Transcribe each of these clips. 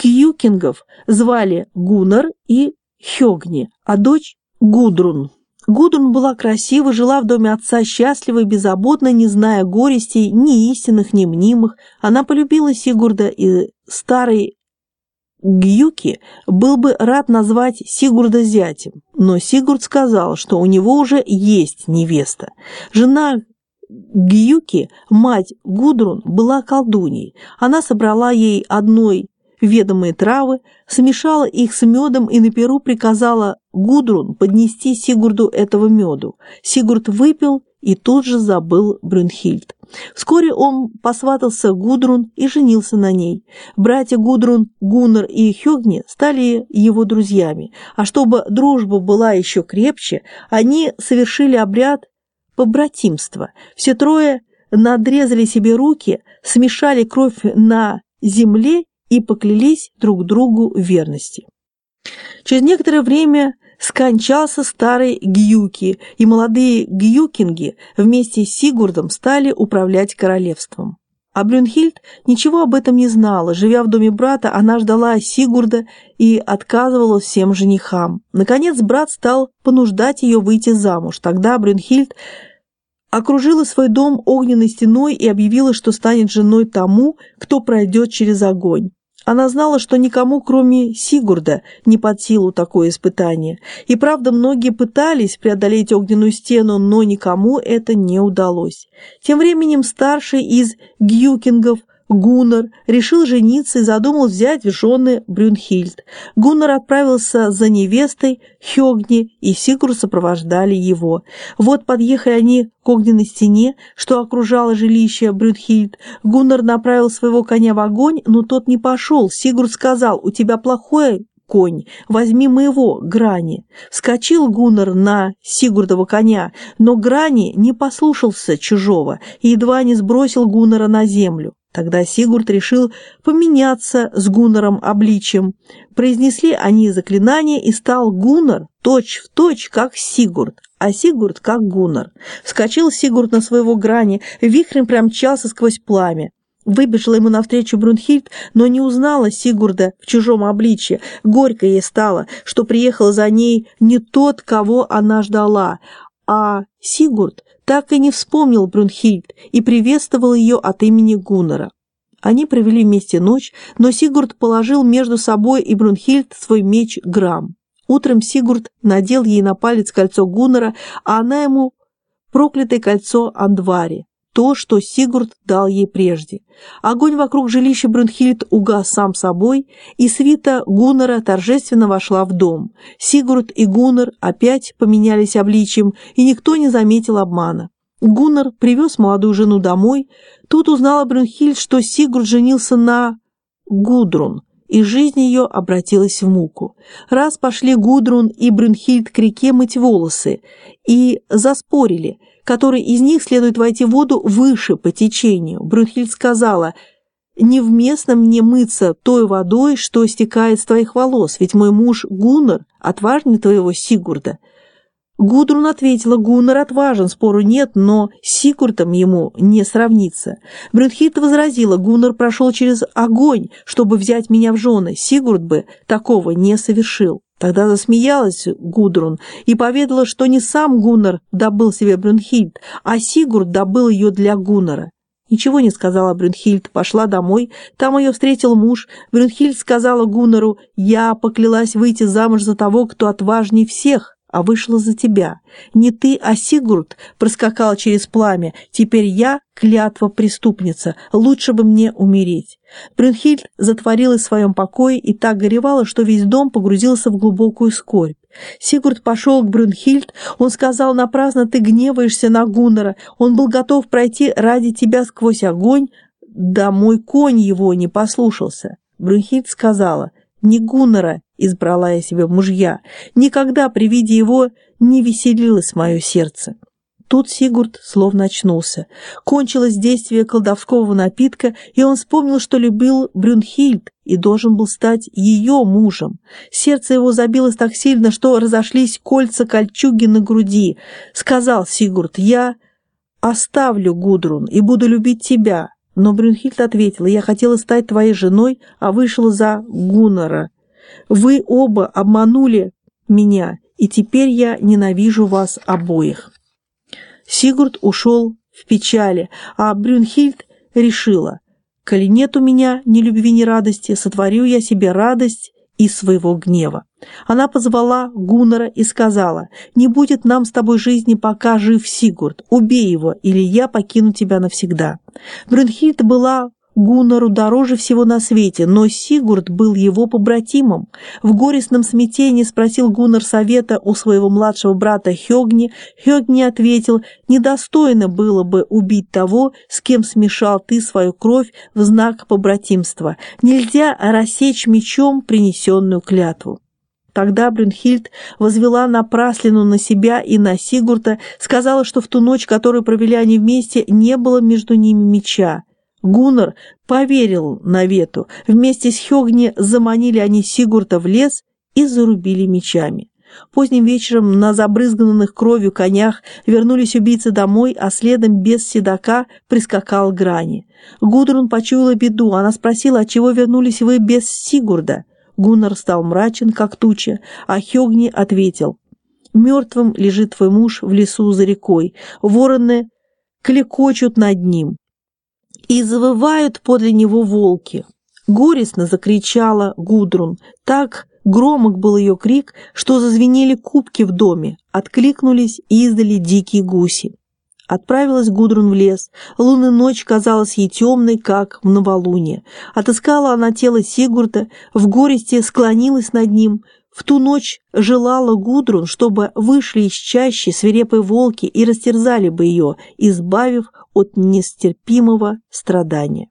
Кьюкингов звали Гуннар и Хёгни, а дочь Гудрун. Гудрун была красива, жила в доме отца счастливо и беззаботно, не зная горестей, ни истинных, ни мнимых. Она полюбила Сигурда, и старый Гюки был бы рад назвать Сигурда зятем, но Сигурд сказал, что у него уже есть невеста. Жена Гюки, мать Гудрун, была колдуней. Она собрала ей одной ведомые травы, смешала их с медом и на перу приказала Гудрун поднести Сигурду этого меду. Сигурд выпил и тут же забыл Брюнхильд. Вскоре он посватался Гудрун и женился на ней. Братья Гудрун, Гуннар и Хёгни стали его друзьями, а чтобы дружба была еще крепче, они совершили обряд побратимства. Все трое надрезали себе руки, смешали кровь на земле и поклялись друг другу в верности. Через некоторое время скончался старый Гюки, и молодые Гюкинги вместе с Сигурдом стали управлять королевством. А Брюнхильд ничего об этом не знала. Живя в доме брата, она ждала Сигурда и отказывала всем женихам. Наконец брат стал понуждать ее выйти замуж. Тогда Брюнхильд окружила свой дом огненной стеной и объявила, что станет женой тому, кто пройдет через огонь. Она знала, что никому, кроме Сигурда, не под силу такое испытание. И правда, многие пытались преодолеть огненную стену, но никому это не удалось. Тем временем старший из гюкингов Гуннар решил жениться и задумал взять в жены Брюнхильд. Гуннар отправился за невестой Хёгни, и Сигур сопровождали его. Вот подъехали они к огненной стене, что окружало жилище Брюнхильд. Гуннар направил своего коня в огонь, но тот не пошел. Сигурд сказал, «У тебя плохое конь, возьми моего, Грани». Вскочил Гуннар на Сигурдова коня, но Грани не послушался чужого и едва не сбросил Гуннара на землю. Тогда Сигурд решил поменяться с Гуннаром обличием. Произнесли они заклинание, и стал Гуннар точь в точь, как Сигурд, а Сигурд как Гуннар. Вскочил Сигурд на своего грани, вихрем промчался сквозь пламя. Выбежала ему навстречу Брунхильд, но не узнала Сигурда в чужом обличье. Горько ей стало, что приехал за ней не тот, кого она ждала, а Сигурд так и не вспомнил Брунхильд и приветствовал ее от имени Гуннера. Они провели вместе ночь, но Сигурд положил между собой и Брунхильд свой меч Грам. Утром Сигурд надел ей на палец кольцо Гуннера, а она ему проклятое кольцо Андвари то, что Сигурд дал ей прежде. Огонь вокруг жилища Брюнхильд угас сам собой, и свита Гуннера торжественно вошла в дом. Сигурд и Гуннер опять поменялись обличием, и никто не заметил обмана. Гуннер привез молодую жену домой. Тут узнала Брюнхильд, что Сигурд женился на Гудрун, и жизнь ее обратилась в муку. Раз пошли Гудрун и Брюнхильд к реке мыть волосы, и заспорили – который из них следует войти в воду выше по течению. Брюнхильд сказала, «Невместно мне мыться той водой, что стекает с твоих волос, ведь мой муж Гуннар отважнее твоего Сигурда». Гудрун ответила, Гуннар отважен, спору нет, но с Сигурдом ему не сравнится. Брюнхильд возразила, Гуннар прошел через огонь, чтобы взять меня в жены, Сигурд бы такого не совершил. Тогда засмеялась Гудрун и поведала, что не сам Гуннар добыл себе Брюнхильд, а Сигурд добыл ее для Гуннара. Ничего не сказала Брюнхильд, пошла домой, там ее встретил муж. Брюнхильд сказала Гуннару, «Я поклялась выйти замуж за того, кто отважней всех» а вышла за тебя. Не ты, а Сигурд проскакал через пламя. Теперь я клятва преступница. Лучше бы мне умереть. Брюнхильд затворилась в своем покое и так горевала, что весь дом погрузился в глубокую скорбь. Сигурд пошел к Брюнхильд, он сказал, напрасно ты гневаешься на Гуннера, он был готов пройти ради тебя сквозь огонь, да мой конь его не послушался. Брюнхильд сказала, не Гуннера избрала я себе мужья. Никогда при виде его не веселилось мое сердце. Тут Сигурд словно очнулся. Кончилось действие колдовского напитка, и он вспомнил, что любил Брюнхильд и должен был стать ее мужем. Сердце его забилось так сильно, что разошлись кольца кольчуги на груди. Сказал Сигурд, «Я оставлю Гудрун и буду любить тебя, но Брюнхильд ответила, «Я хотела стать твоей женой, а вышла за Гуннера. Вы оба обманули меня, и теперь я ненавижу вас обоих». Сигурд ушел в печали, а Брюнхильд решила, «Коли нет у меня ни любви, ни радости, сотворю я себе радость и своего гнева». Она позвала Гуннера и сказала, «Не будет нам с тобой жизни, пока жив Сигурд. Убей его, или я покину тебя навсегда». Брюнхильд была Гуннару дороже всего на свете, но Сигурд был его побратимом. В горестном смятении спросил Гуннар совета у своего младшего брата Хёгни. Хёгни ответил, недостойно было бы убить того, с кем смешал ты свою кровь в знак побратимства. Нельзя рассечь мечом принесенную клятву. Тогда Брюнхильд возвела напраслину на себя и на Сигурта, сказала, что в ту ночь, которую провели они вместе, не было между ними меча. Гуннар поверил навету. Вместе с Хёгни заманили они Сигурта в лес и зарубили мечами. Поздним вечером на забрызганных кровью конях вернулись убийцы домой, а следом без седока прискакал Грани. Гудрун почуяла беду. Она спросила, отчего вернулись вы без Сигурда? Гуннар стал мрачен, как туча, а Хёгни ответил. «Мертвым лежит твой муж в лесу за рекой. Вороны клекочут над ним и завывают подле него волки. Горестно закричала Гудрун. Так громок был ее крик, что зазвенели кубки в доме, откликнулись и издали дикие гуси. Отправилась Гудрун в лес. Лунная ночь казалась ей темной, как в новолуние. Отыскала она тело Сигурда, в горести склонилась над ним. В ту ночь желала Гудрун, чтобы вышли из чащи свирепые волки и растерзали бы ее, избавив от нестерпимого страдания.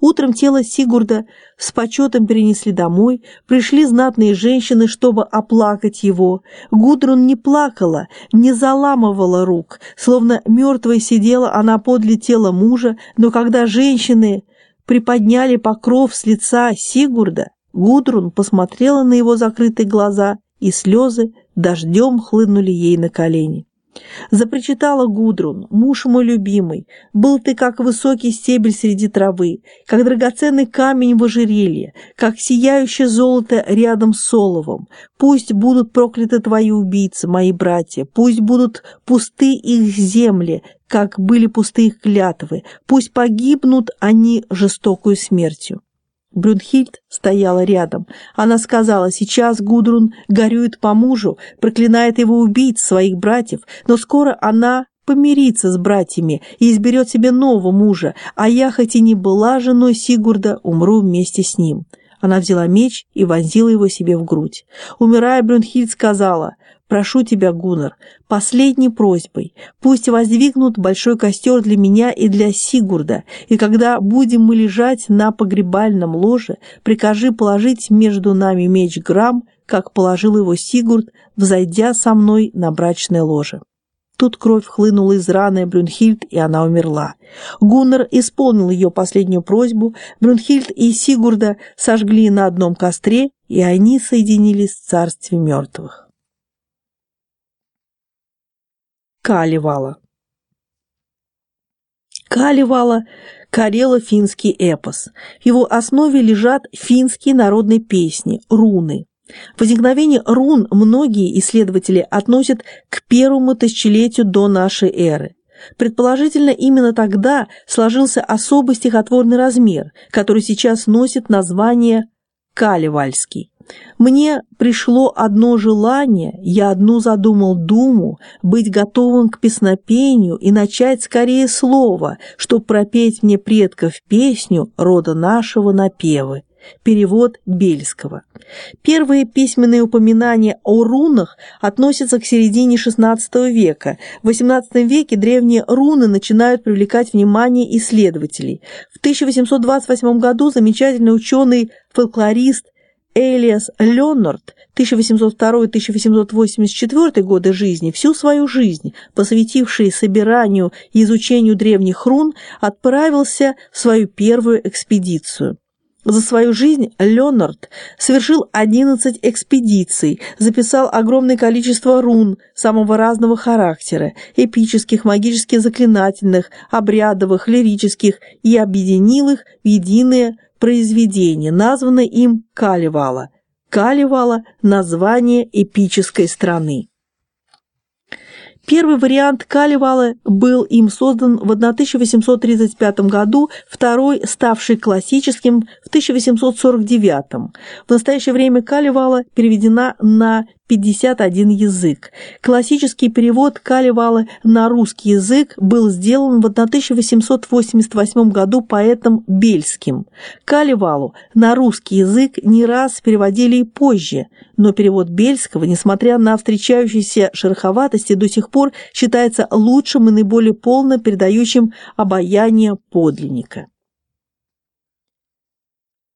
Утром тело Сигурда с почетом перенесли домой, пришли знатные женщины, чтобы оплакать его. Гудрун не плакала, не заламывала рук, словно мертвая сидела она подле тела мужа, но когда женщины приподняли покров с лица Сигурда, Гудрун посмотрела на его закрытые глаза, и слезы дождем хлынули ей на колени. Запричитала Гудрун, муж мой любимый, был ты как высокий стебель среди травы, как драгоценный камень в ожерелье, как сияющее золото рядом с соловом. Пусть будут прокляты твои убийцы, мои братья, пусть будут пусты их земли, как были пусты их клятвы, пусть погибнут они жестокую смертью. Брюнхильд стояла рядом. Она сказала, сейчас Гудрун горюет по мужу, проклинает его убийц, своих братьев, но скоро она помирится с братьями и изберет себе нового мужа, а я, хоть и не была женой Сигурда, умру вместе с ним. Она взяла меч и вонзила его себе в грудь. Умирая, Брюнхильд сказала, Прошу тебя, Гуннар, последней просьбой, пусть воздвигнут большой костер для меня и для Сигурда, и когда будем мы лежать на погребальном ложе, прикажи положить между нами меч Грам, как положил его Сигурд, взойдя со мной на брачное ложе. Тут кровь хлынула из раны Брюнхильд, и она умерла. Гуннар исполнил ее последнюю просьбу, Брюнхильд и Сигурда сожгли на одном костре, и они соединились в царстве мертвых. Калевала. Калевала – карело-финский эпос. В его основе лежат финские народные песни, руны. Возникновение рун многие исследователи относят к первому тысячелетию до нашей эры. Предположительно, именно тогда сложился особый стихотворный размер, который сейчас носит название «калевальский». Мне пришло одно желание, я одну задумал думу, быть готовым к песнопению и начать скорее слово, чтоб пропеть мне предков песню рода нашего напевы. Перевод Бельского. Первые письменные упоминания о рунах относятся к середине XVI века. В XVIII веке древние руны начинают привлекать внимание исследователей. В 1828 году замечательный ученый-фольклорист Элиас Леннард 1802-1884 годы жизни, всю свою жизнь, посвятивший собиранию и изучению древних рун, отправился в свою первую экспедицию. За свою жизнь Леонард совершил 11 экспедиций, записал огромное количество рун самого разного характера, эпических, магических, заклинательных, обрядовых, лирических, и объединил их в единое произведение, названное им Калевала. Калевала – название эпической страны. Первый вариант Калевала был им создан в 1835 году, второй, ставший классическим, в 1849. В настоящее время Калевала переведена на 51 язык. Классический перевод Калевала на русский язык был сделан в 1888 году поэтом Бельским. Калевалу на русский язык не раз переводили и позже, но перевод Бельского, несмотря на встречающиеся шероховатости, до сих пор считается лучшим и наиболее полно передающим обаяние подлинника.